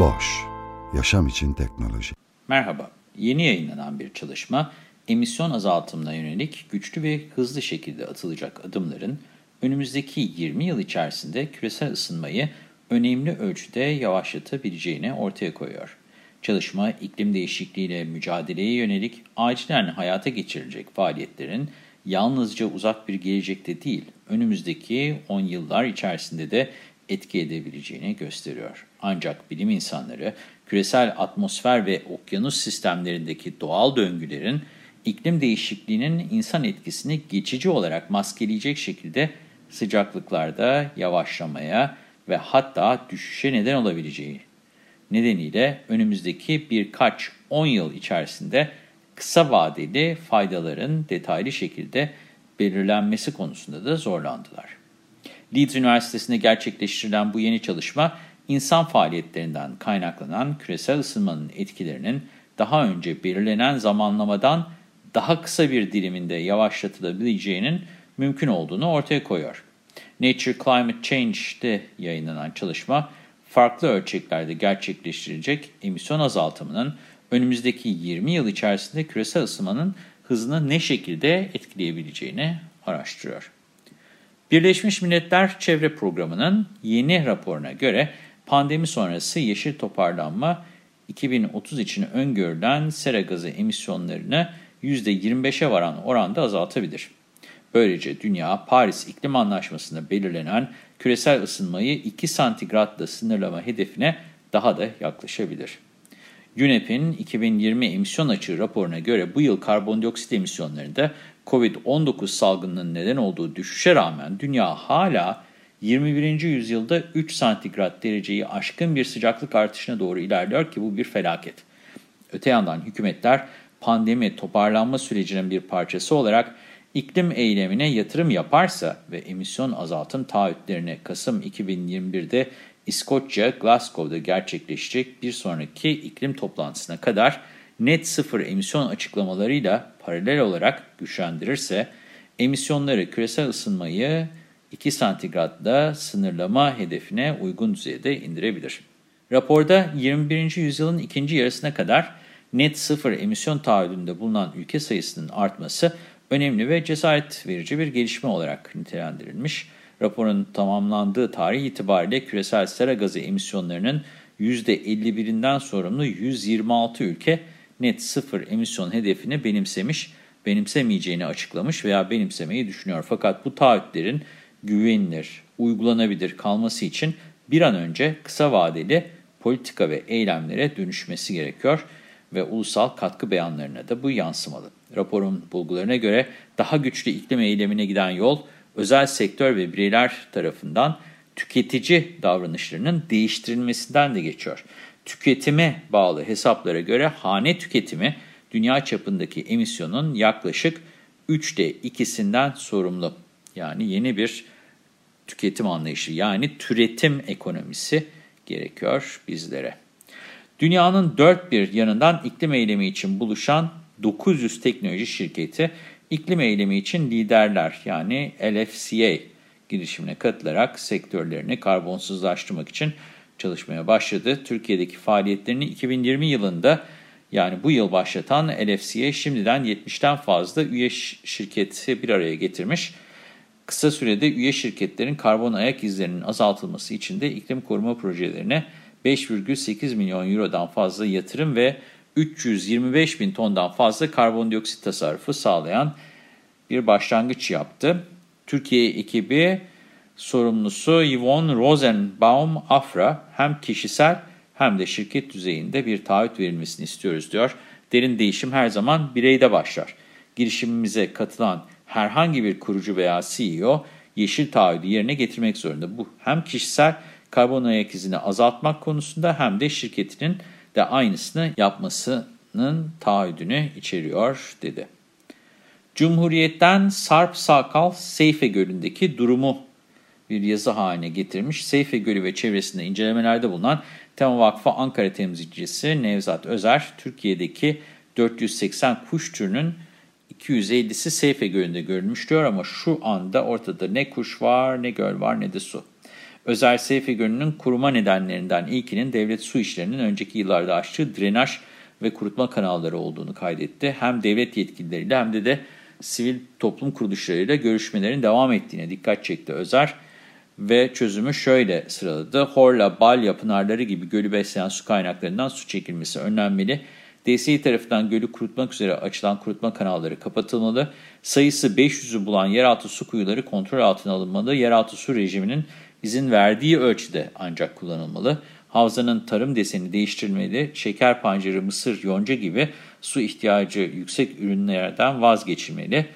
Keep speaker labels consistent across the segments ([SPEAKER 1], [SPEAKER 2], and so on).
[SPEAKER 1] Boş, yaşam için teknoloji.
[SPEAKER 2] Merhaba, yeni yayınlanan bir çalışma, emisyon azaltımına yönelik güçlü ve hızlı şekilde atılacak adımların önümüzdeki 20 yıl içerisinde küresel ısınmayı önemli ölçüde yavaşlatabileceğini ortaya koyuyor. Çalışma, iklim değişikliğiyle mücadeleye yönelik acilen hayata geçirilecek faaliyetlerin yalnızca uzak bir gelecekte değil, önümüzdeki 10 yıllar içerisinde de etki edebileceğini gösteriyor. Ancak bilim insanları küresel atmosfer ve okyanus sistemlerindeki doğal döngülerin iklim değişikliğinin insan etkisini geçici olarak maskeleyecek şekilde sıcaklıklarda yavaşlamaya ve hatta düşüşe neden olabileceği nedeniyle önümüzdeki birkaç 10 yıl içerisinde kısa vadeli faydaların detaylı şekilde belirlenmesi konusunda da zorlandılar. Leeds Üniversitesi'nde gerçekleştirilen bu yeni çalışma, insan faaliyetlerinden kaynaklanan küresel ısınmanın etkilerinin daha önce belirlenen zamanlamadan daha kısa bir diliminde yavaşlatılabileceğinin mümkün olduğunu ortaya koyuyor. Nature Climate Change'de yayınlanan çalışma, farklı ölçeklerde gerçekleştirilecek emisyon azaltımının önümüzdeki 20 yıl içerisinde küresel ısınmanın hızını ne şekilde etkileyebileceğini araştırıyor. Birleşmiş Milletler Çevre Programı'nın yeni raporuna göre pandemi sonrası yeşil toparlanma 2030 için öngörülen sera gazı emisyonlarını %25'e varan oranda azaltabilir. Böylece dünya Paris İklim Anlaşması'nda belirlenen küresel ısınmayı 2 santigratla sınırlama hedefine daha da yaklaşabilir. UNEP'in 2020 emisyon açığı raporuna göre bu yıl karbondioksit emisyonlarında COVID-19 salgınının neden olduğu düşüşe rağmen dünya hala 21. yüzyılda 3 santigrat dereceyi aşkın bir sıcaklık artışına doğru ilerliyor ki bu bir felaket. Öte yandan hükümetler pandemi toparlanma sürecinin bir parçası olarak iklim eylemine yatırım yaparsa ve emisyon azaltım taahhütlerini Kasım 2021'de İskoçya, Glasgow'da gerçekleşecek bir sonraki iklim toplantısına kadar net sıfır emisyon açıklamalarıyla paralel olarak güçlendirirse, emisyonları küresel ısınmayı 2 santigratla sınırlama hedefine uygun düzeyde indirebilir. Raporda 21. yüzyılın ikinci yarısına kadar net sıfır emisyon taahhüdünde bulunan ülke sayısının artması önemli ve cesaret verici bir gelişme olarak nitelendirilmiş. Raporun tamamlandığı tarih itibariyle küresel sera gazı emisyonlarının %51'inden sorumlu 126 ülke net sıfır emisyon hedefini benimsemiş, benimsemeyeceğini açıklamış veya benimsemeyi düşünüyor. Fakat bu taahhütlerin güvenilir, uygulanabilir kalması için bir an önce kısa vadeli politika ve eylemlere dönüşmesi gerekiyor ve ulusal katkı beyanlarına da bu yansımalı. Raporun bulgularına göre daha güçlü iklim eylemine giden yol, özel sektör ve bireyler tarafından tüketici davranışlarının değiştirilmesinden de geçiyor. Tüketime bağlı hesaplara göre hane tüketimi dünya çapındaki emisyonun yaklaşık 3'te 2'sinden sorumlu. Yani yeni bir tüketim anlayışı yani türetim ekonomisi gerekiyor bizlere. Dünyanın dört bir yanından iklim eylemi için buluşan 900 teknoloji şirketi iklim eylemi için liderler yani LFCA girişimine katılarak sektörlerini karbonsuzlaştırmak için çalışmaya başladı. Türkiye'deki faaliyetlerini 2020 yılında yani bu yıl başlatan LFCA şimdiden 70'ten fazla üye şirketi bir araya getirmiş. Kısa sürede üye şirketlerin karbon ayak izlerinin azaltılması için de iklim koruma projelerine 5,8 milyon eurodan fazla yatırım ve 325 bin tondan fazla karbondioksit tasarrufu sağlayan bir başlangıç yaptı. Türkiye ekibi sorumlusu Yvonne Rosenbaum Afra hem kişisel hem de şirket düzeyinde bir taahhüt verilmesini istiyoruz diyor. Derin değişim her zaman bireyde başlar. Girişimimize katılan herhangi bir kurucu veya CEO yeşil taahhüdü yerine getirmek zorunda. Bu hem kişisel karbon ayak izini azaltmak konusunda hem de şirketinin de aynısını yapmasının taahhüdünü içeriyor dedi. Cumhuriyet'ten Sarp Sakal Seyfe Gölü'ndeki durumu bir yazı haline getirmiş. Seyfe Gölü ve çevresinde incelemelerde bulunan Tema Vakfı Ankara temsilcisi Nevzat Özer, Türkiye'deki 480 kuş türünün 250'si Seyfe Gölü'nde görülmüş diyor ama şu anda ortada ne kuş var, ne göl var, ne de su. Özer Seyfe Gölü'nün kuruma nedenlerinden ilkinin devlet su işlerinin önceki yıllarda açtığı drenaj ve kurutma kanalları olduğunu kaydetti. Hem devlet yetkilileriyle hem de de sivil toplum kuruluşlarıyla görüşmelerin devam ettiğine dikkat çekti Özer ve çözümü şöyle sıraladı. Horla, Balya, Pınarları gibi gölü besleyen su kaynaklarından su çekilmesi önlenmeli. DSİ tarafından gölü kurutmak üzere açılan kurutma kanalları kapatılmalı. Sayısı 500'ü bulan yeraltı su kuyuları kontrol altına alınmalı. Yeraltı su rejiminin izin verdiği ölçüde ancak kullanılmalı. Havzanın tarım deseni değiştirilmeli. Şeker pancarı, mısır, yonca gibi su ihtiyacı yüksek ürünlerden vazgeçilmeli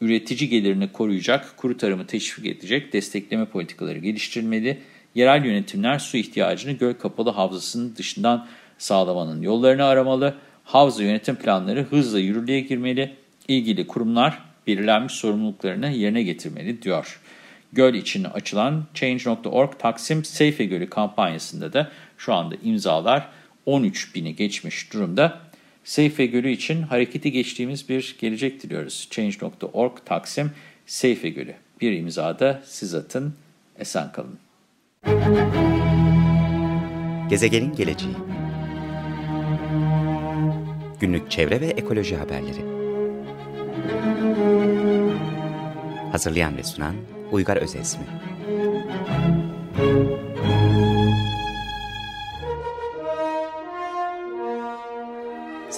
[SPEAKER 2] üretici gelirini koruyacak, kuru tarımı teşvik edecek destekleme politikaları geliştirilmeli. Yerel yönetimler su ihtiyacını göl kapalı havzasının dışından sağlamanın yollarını aramalı. Havza yönetim planları hızla yürürlüğe girmeli. İlgili kurumlar belirlenmiş sorumluluklarını yerine getirmeli diyor. Göl için açılan Change.org Taksim Seyfe Gölü kampanyasında da şu anda imzalar 13 bini geçmiş durumda. Seyfe Gölü için hareketi geçtiğimiz bir gelecek diliyoruz. Change.org Taksim Seyfe Gölü. Bir imzada siz atın, esen kalın.
[SPEAKER 3] Gezegenin geleceği Günlük çevre ve ekoloji haberleri Hazırlayan ve sunan Uygar Özesmi